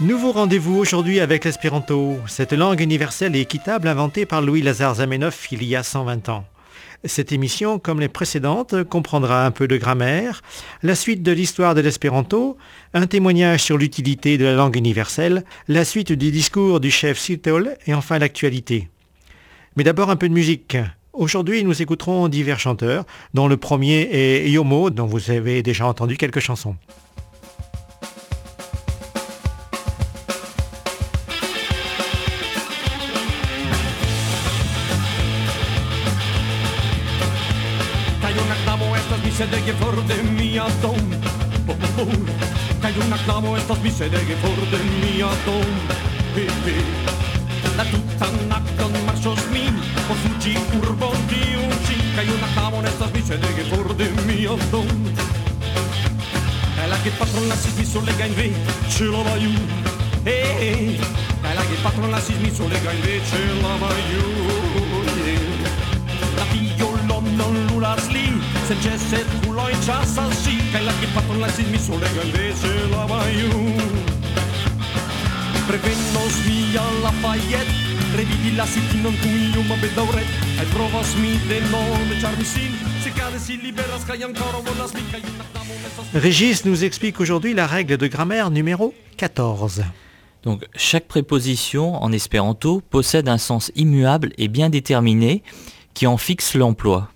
Nouveau rendez-vous aujourd'hui avec l'espéranto, cette langue universelle et équitable inventée par Louis-Lazare Zamenhof il y a 120 ans. Cette émission, comme les précédentes, comprendra un peu de grammaire, la suite de l'histoire de l'espéranto, un témoignage sur l'utilité de la langue universelle, la suite du discours du chef Sitol et enfin l'actualité. Mais d'abord un peu de musique. Aujourd'hui, nous écouterons divers chanteurs, dont le premier est Yomo, dont vous avez déjà entendu quelques chansons. misericordemiadom. Oh, oh, oh. Hay una clavo, estas misericordemiadom. Bebe. La tutanakan marsos min, por fuji urbon diuchi. Hay una clavo, estas misericordemiadom. Elle a que patron la sismi sur les gains vés, chez la bayou. Hey, hey. Elle a que patron la sismi sur les gains vés, chez la bayou. Si Lafayette Revidi la ma bedauret provas mi de nome Se cade si liberas ancora volas mi Régis nous explique aujourd'hui la règle de grammaire numéro 14. Donc chaque préposition en espéranto possède un sens immuable et bien déterminé qui en fixe l'emploi.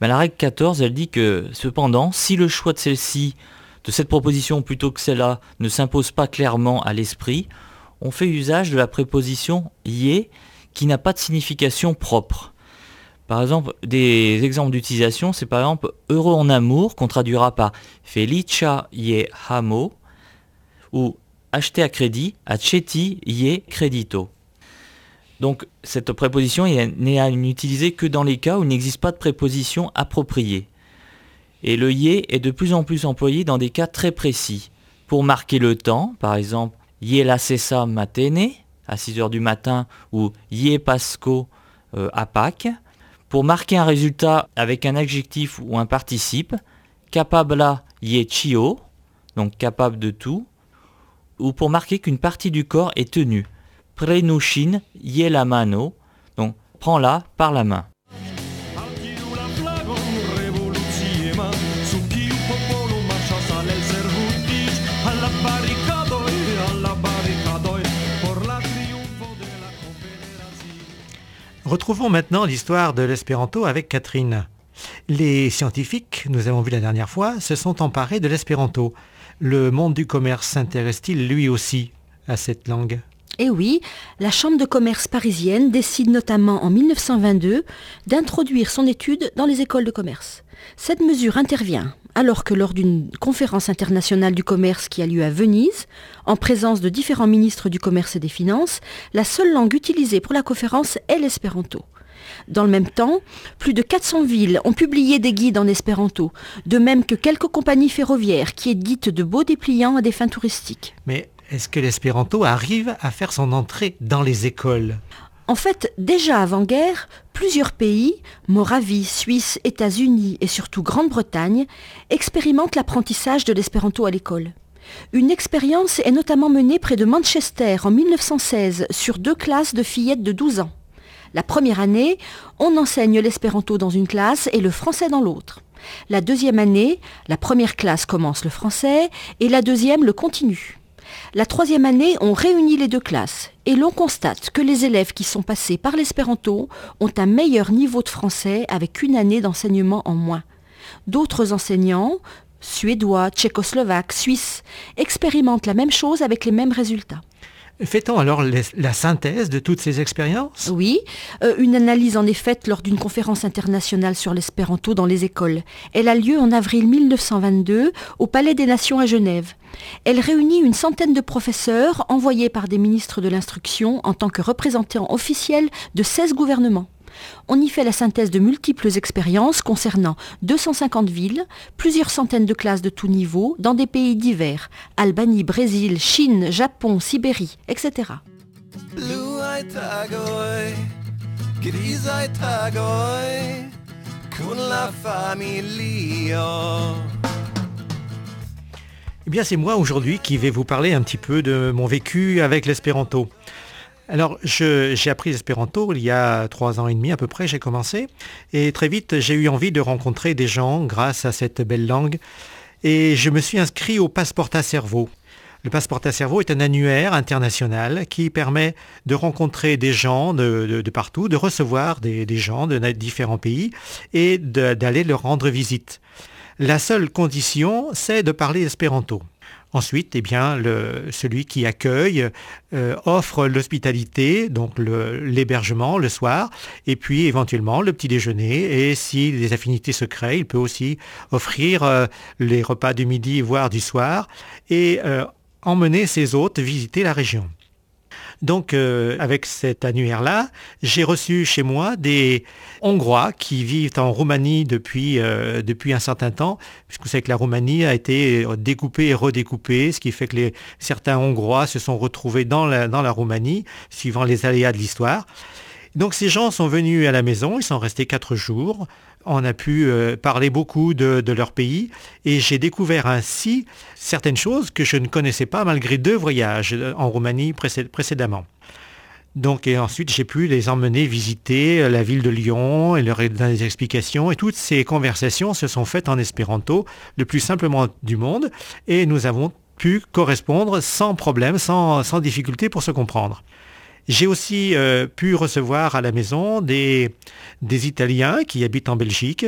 Ben, la règle 14, elle dit que cependant, si le choix de celle-ci, de cette proposition plutôt que celle-là, ne s'impose pas clairement à l'esprit, on fait usage de la préposition yé qui n'a pas de signification propre. Par exemple, des exemples d'utilisation, c'est par exemple heureux en amour qu'on traduira par felicia ye hamo ou acheter à crédit, aceti ye credito. Donc cette préposition n'est à n'utiliser que dans les cas où il n'existe pas de préposition appropriée. Et le yé est de plus en plus employé dans des cas très précis. Pour marquer le temps, par exemple, yé la cessa matene, à 6 heures du matin, ou yé pasco euh, à Pâques. Pour marquer un résultat avec un adjectif ou un participe, capabla yé chio, donc capable de tout, ou pour marquer qu'une partie du corps est tenue. Prenushin la mano, donc prends-la par la main. Retrouvons maintenant l'histoire de l'espéranto avec Catherine. Les scientifiques, nous avons vu la dernière fois, se sont emparés de l'espéranto. Le monde du commerce s'intéresse-t-il lui aussi à cette langue? Eh oui, la Chambre de commerce parisienne décide notamment en 1922 d'introduire son étude dans les écoles de commerce. Cette mesure intervient alors que lors d'une conférence internationale du commerce qui a lieu à Venise, en présence de différents ministres du commerce et des finances, la seule langue utilisée pour la conférence est l'espéranto. Dans le même temps, plus de 400 villes ont publié des guides en espéranto, de même que quelques compagnies ferroviaires qui éditent de beaux dépliants à des fins touristiques. Mais est-ce que l'espéranto arrive à faire son entrée dans les écoles? En fait, déjà avant-guerre, plusieurs pays, Moravie, Suisse, États-Unis et surtout Grande-Bretagne, expérimentent l'apprentissage de l'espéranto à l'école. Une expérience est notamment menée près de Manchester en 1916 sur deux classes de fillettes de 12 ans. La première année, on enseigne l'espéranto dans une classe et le français dans l'autre. La deuxième année, la première classe commence le français et la deuxième le continue. La troisième année, on réunit les deux classes et l'on constate que les élèves qui sont passés par l'espéranto ont un meilleur niveau de français avec une année d'enseignement en moins. D'autres enseignants, suédois, tchécoslovaques, suisses, expérimentent la même chose avec les mêmes résultats. Fait-on alors la synthèse de toutes ces expériences? Oui, euh, une analyse en est faite lors d'une conférence internationale sur l'espéranto dans les écoles. Elle a lieu en avril 1922 au Palais des Nations à Genève. Elle réunit une centaine de professeurs envoyés par des ministres de l'instruction en tant que représentants officiels de 16 gouvernements. On y fait la synthèse de multiples expériences concernant 250 villes, plusieurs centaines de classes de tout niveau, dans des pays divers, Albanie, Brésil, Chine, Japon, Sibérie, etc. bien, c'est moi aujourd'hui qui vais vous parler un petit peu de mon vécu avec l'espéranto. Alors, j'ai appris l'espéranto il y a trois ans et demi à peu près, j'ai commencé. Et très vite, j'ai eu envie de rencontrer des gens grâce à cette belle langue. Et je me suis inscrit au Passeporta Cerveau. Le Passeporta Cerveau est un annuaire international qui permet de rencontrer des gens de, partout, de recevoir des, gens de différents pays et d'aller leur rendre visite. La seule condition, c'est de parler espéranto. Ensuite, eh bien, celui qui accueille euh, offre l'hospitalité, donc l'hébergement le, soir, et puis éventuellement le petit déjeuner. Et si des affinités se créent, il peut aussi offrir euh, les repas du midi, voire du soir, et euh, emmener ses hôtes visiter la région. Donc, euh, avec cet annuaire-là, j'ai reçu chez moi des Hongrois qui vivent en Roumanie depuis, euh, depuis un certain temps, puisque vous savez que la Roumanie a été découpée et redécoupée, ce qui fait que les, certains Hongrois se sont retrouvés dans la, dans la Roumanie, suivant les aléas de l'histoire. Donc ces gens sont venus à la maison, ils sont restés quatre jours on a pu euh, parler beaucoup de, leur pays et j'ai découvert ainsi certaines choses que je ne connaissais pas malgré deux voyages euh, en Roumanie précédemment. Donc et ensuite j'ai pu les emmener visiter euh, la ville de Lyon et leur donner des explications et toutes ces conversations se sont faites en espéranto le plus simplement du monde et nous avons pu correspondre sans problème, sans, sans difficulté pour se comprendre. J'ai aussi euh, pu recevoir à la maison des, des Italiens qui habitent en Belgique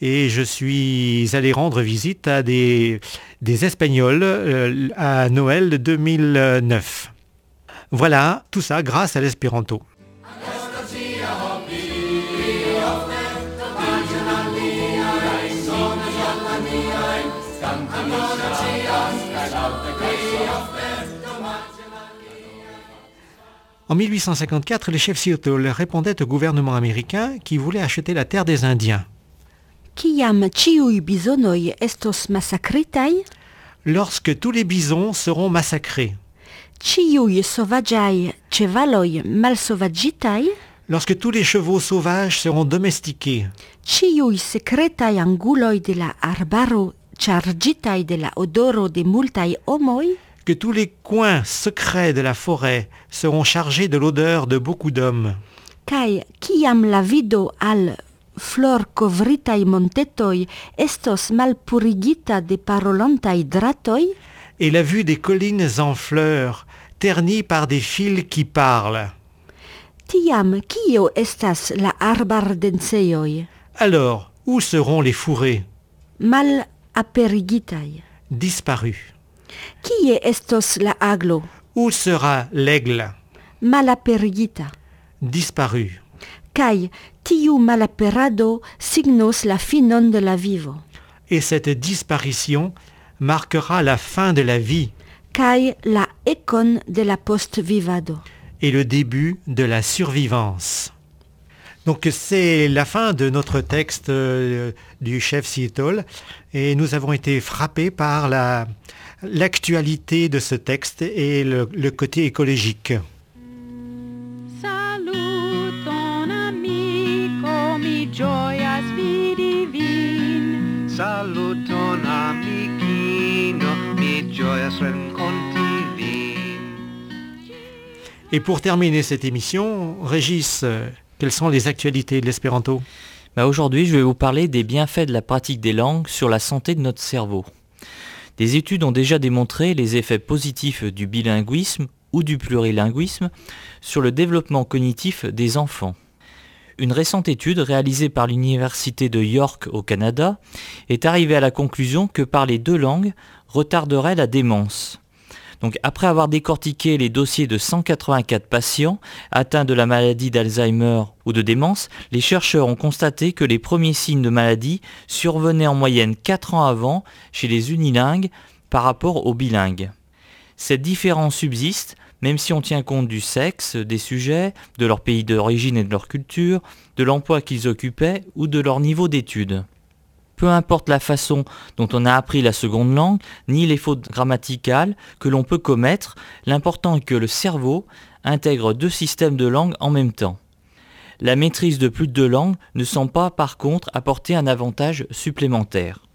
et je suis allé rendre visite à des, des Espagnols euh, à Noël 2009. Voilà, tout ça grâce à l'espéranto. En 1854, les chefs Seattle répondaient au gouvernement américain qui voulait acheter la terre des Indiens. Lorsque tous les bisons seront massacrés. Lorsque tous les chevaux sauvages seront domestiqués. de la arbaro de la odoro de multai que tous les coins secrets de la forêt seront chargés de l'odeur de beaucoup d'hommes. Kai kiam la vido al flor kovritai montetoi estos malpurigita de parolantai dratoi? Et la vue des collines en fleurs, ternies par des fils qui parlent. Tiam kio estas la arbardenseioi? Alors, où seront les fourrés? Mal aperigitai. Disparus. Qui est estos la aglo? Où sera l'aigle? Malaperigita. Disparu. Kai tiu malaperado signos la finon de la vivo. Et cette disparition marquera la fin de la vie. Kai la econ de la post-vivado. Et le début de la survivance. Donc c'est la fin de notre texte euh, du chef Seattle et nous avons été frappés par la, l'actualité de ce texte et le, le côté écologique. Saluton amico, mi gioias vidi vin. Saluton amichino, mi gioias renconti vin. Et pour terminer cette émission, Régis, quelles sont les actualités de l'espéranto? Bah Aujourd'hui, je vais vous parler des bienfaits de la pratique des langues sur la santé de notre cerveau. Des études ont déjà démontré les effets positifs du bilinguisme ou du plurilinguisme sur le développement cognitif des enfants. Une récente étude réalisée par l'Université de York au Canada est arrivée à la conclusion que parler deux langues retarderait la démence. Donc après avoir décortiqué les dossiers de 184 patients atteints de la maladie d'Alzheimer ou de démence, les chercheurs ont constaté que les premiers signes de maladie survenaient en moyenne 4 ans avant chez les unilingues par rapport aux bilingues. Cette différence subsiste même si on tient compte du sexe des sujets, de leur pays d'origine et de leur culture, de l'emploi qu'ils occupaient ou de leur niveau d'études peu importe la façon dont on a appris la seconde langue, ni les fautes grammaticales que l'on peut commettre, l'important est que le cerveau intègre deux systèmes de langue en même temps. La maîtrise de plus de deux langues ne semble pas par contre apporter un avantage supplémentaire.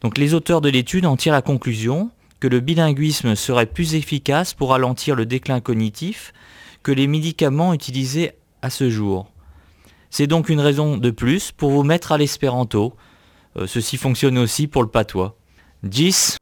Donc les auteurs de l'étude en tirent la conclusion que le bilinguisme serait plus efficace pour ralentir le déclin cognitif que les médicaments utilisés à ce jour. C'est donc une raison de plus pour vous mettre à l'espéranto. Euh, ceci fonctionne aussi pour le patois. 10